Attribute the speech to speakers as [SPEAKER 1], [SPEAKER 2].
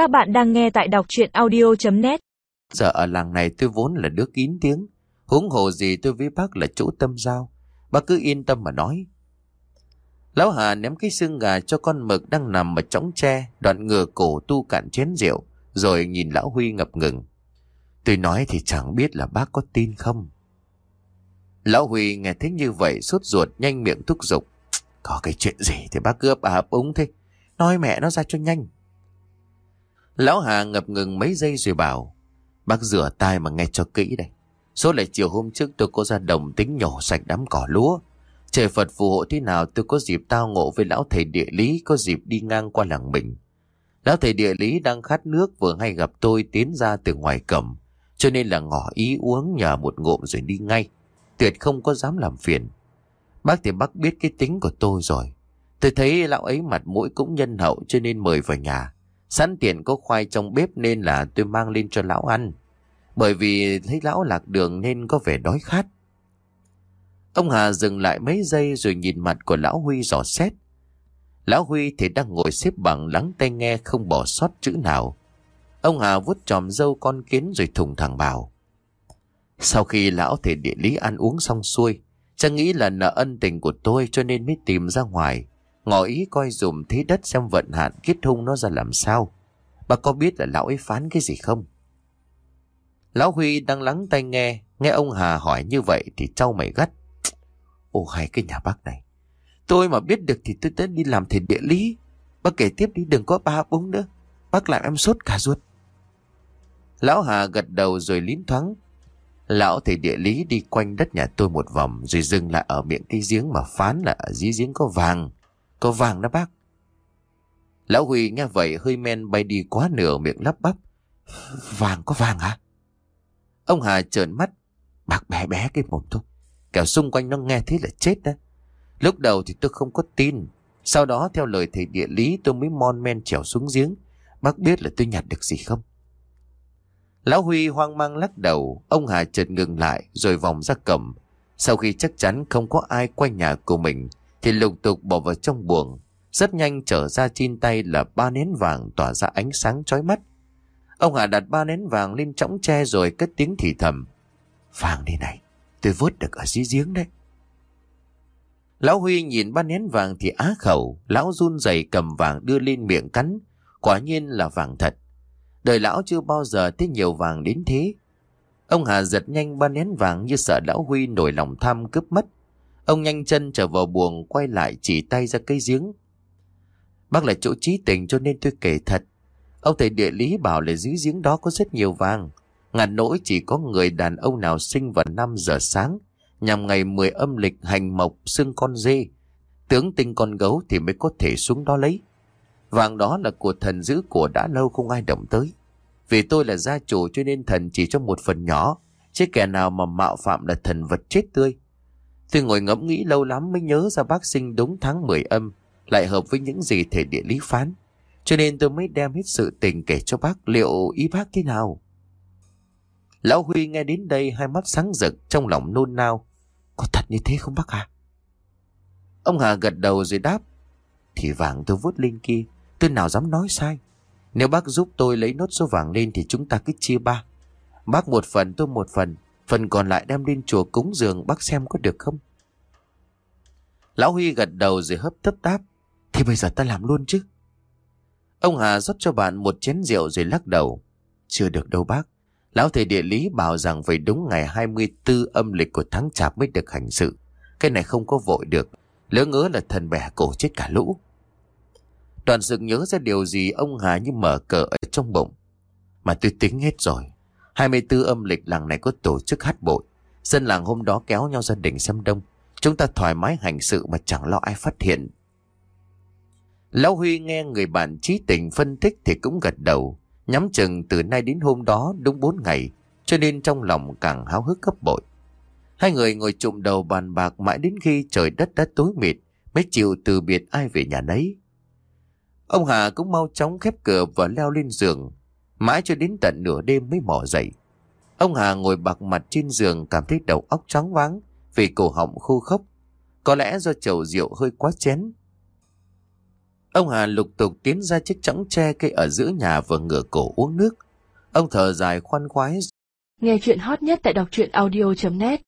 [SPEAKER 1] Các bạn đang nghe tại đọc chuyện audio.net
[SPEAKER 2] Giờ ở làng này tôi vốn là đứa kín tiếng. Huống hồ gì tôi với bác là chỗ tâm giao. Bác cứ yên tâm mà nói. Lão Hà ném cái xương gà cho con mực đang nằm ở trống tre, đoạn ngừa cổ tu cạn chén rượu, rồi nhìn lão Huy ngập ngừng. Tôi nói thì chẳng biết là bác có tin không. Lão Huy nghe thấy như vậy sốt ruột nhanh miệng thúc giục. Có cái chuyện gì thì bác cứ ấp à ấp úng thế. Nói mẹ nó ra cho nhanh. Lão Hà ngập ngừng mấy giây rồi bảo. Bác rửa tai mà nghe cho kỹ đây. Số lại chiều hôm trước tôi có ra đồng tính nhổ sạch đám cỏ lúa. Trời Phật phù hộ thế nào tôi có dịp tao ngộ với lão thầy địa lý có dịp đi ngang qua làng mình. Lão thầy địa lý đang khát nước vừa hay gặp tôi tiến ra từ ngoài cổng. Cho nên là ngỏ ý uống nhờ một ngụm rồi đi ngay. Tuyệt không có dám làm phiền. Bác thì bác biết cái tính của tôi rồi. Tôi thấy lão ấy mặt mũi cũng nhân hậu cho nên mời vào nhà. Sẵn tiện có khoai trong bếp nên là tôi mang lên cho lão ăn. Bởi vì thấy lão lạc đường nên có vẻ đói khát. Ông Hà dừng lại mấy giây rồi nhìn mặt của lão Huy dò xét. Lão Huy thì đang ngồi xếp bằng lắng tai nghe không bỏ sót chữ nào. Ông Hà vuốt tròm dâu con kiến rồi thùng thẳng bảo. Sau khi lão thể địa lý ăn uống xong xuôi, chẳng nghĩ là nợ ân tình của tôi cho nên mới tìm ra ngoài. Ngỏ ý coi dùm thế đất xem vận hạn kết hung nó ra làm sao. Bà có biết là lão ấy phán cái gì không? Lão Huy đang lắng tai nghe, nghe ông Hà hỏi như vậy thì trao mày gắt. Ô hay cái nhà bác này. Tôi mà biết được thì tôi tới đi làm thầy địa lý. Bác kể tiếp đi đừng có ba búng nữa. Bác làm em sốt cả ruột. Lão Hà gật đầu rồi lín thoáng. Lão thầy địa lý đi quanh đất nhà tôi một vòng rồi dừng lại ở miệng cây giếng mà phán là ở dưới giếng có vàng. Có vàng đó bác. Lão Huy nghe vậy hơi men bay đi quá nửa miệng lắp bắp. Vàng có vàng hả? Ông Hà trợn mắt. Bác bé bé cái mồm thôi. Kẻo xung quanh nó nghe thế là chết đó. Lúc đầu thì tôi không có tin. Sau đó theo lời thầy địa lý tôi mới mon men trèo xuống giếng. Bác biết là tôi nhặt được gì không? Lão Huy hoang mang lắc đầu. Ông Hà chợt ngừng lại rồi vòng ra cầm. Sau khi chắc chắn không có ai quanh nhà của mình thì lục tục bỏ vào trong buồng. Rất nhanh trở ra trên tay là ba nén vàng tỏa ra ánh sáng chói mắt. Ông Hà đặt ba nén vàng lên trống tre rồi cất tiếng thì thầm. Vàng đi này, tôi vớt được ở dưới giếng đấy. Lão Huy nhìn ba nén vàng thì á khẩu, lão run rẩy cầm vàng đưa lên miệng cắn. Quả nhiên là vàng thật. Đời lão chưa bao giờ thấy nhiều vàng đến thế. Ông Hà giật nhanh ba nén vàng như sợ lão Huy nổi lòng tham cướp mất. Ông nhanh chân trở vào buồng quay lại chỉ tay ra cây giếng. Bác là chỗ trí tình cho nên tôi kể thật. Ông thầy địa lý bảo là dưới giếng đó có rất nhiều vàng. Ngàn nỗi chỉ có người đàn ông nào sinh vào 5 giờ sáng, nhằm ngày 10 âm lịch hành mộc xương con dê. Tướng tinh con gấu thì mới có thể xuống đó lấy. Vàng đó là của thần giữ của đã lâu không ai động tới. Vì tôi là gia chủ cho nên thần chỉ cho một phần nhỏ, chứ kẻ nào mà mạo phạm là thần vật chết tươi. Tôi ngồi ngẫm nghĩ lâu lắm mới nhớ ra bác sinh đúng tháng 10 âm, lại hợp với những gì thể địa lý phán. Cho nên tôi mới đem hết sự tình kể cho bác liệu ý bác thế nào. Lão Huy nghe đến đây hai mắt sáng rực trong lòng nôn nao. Có thật như thế không bác à? Ông Hà gật đầu rồi đáp. Thì vàng tôi vút lên kia, tôi nào dám nói sai. Nếu bác giúp tôi lấy nốt số vàng lên thì chúng ta cứ chia ba. Bác một phần tôi một phần, phần còn lại đem lên chùa cúng dường bác xem có được không? Lão Huy gật đầu rồi hấp tấp đáp. Thì bây giờ ta làm luôn chứ. Ông Hà rót cho bạn một chén rượu rồi lắc đầu. Chưa được đâu bác. Lão thầy địa lý bảo rằng phải đúng ngày 24 âm lịch của tháng chạp mới được hành sự. Cái này không có vội được. Lỡ ngỡ là thần bè cổ chết cả lũ. Đoàn sự nhớ ra điều gì ông Hà như mở cờ ở trong bụng. Mà tôi tính hết rồi. 24 âm lịch làng này có tổ chức hát bội. Dân làng hôm đó kéo nhau gia đình xem đông. Chúng ta thoải mái hành sự mà chẳng lo ai phát hiện. Lão Huy nghe người bạn trí tình phân tích thì cũng gật đầu. Nhắm chừng từ nay đến hôm đó đúng 4 ngày, cho nên trong lòng càng háo hức gấp bội. Hai người ngồi trụm đầu bàn bạc mãi đến khi trời đất đã tối mịt mới chịu từ biệt ai về nhà nấy. Ông Hà cũng mau chóng khép cửa và leo lên giường, mãi cho đến tận nửa đêm mới mò dậy. Ông Hà ngồi bạc mặt trên giường cảm thấy đầu óc trắng váng vì cổ họng khô khốc. Có lẽ do chầu rượu hơi quá chén Ông Hà lục tục tiến ra chiếc chõng tre cây ở giữa nhà và ngửa cổ uống nước. Ông thở dài khoan khoái
[SPEAKER 3] Nghe chuyện hot nhất tại đọc truyện audio.net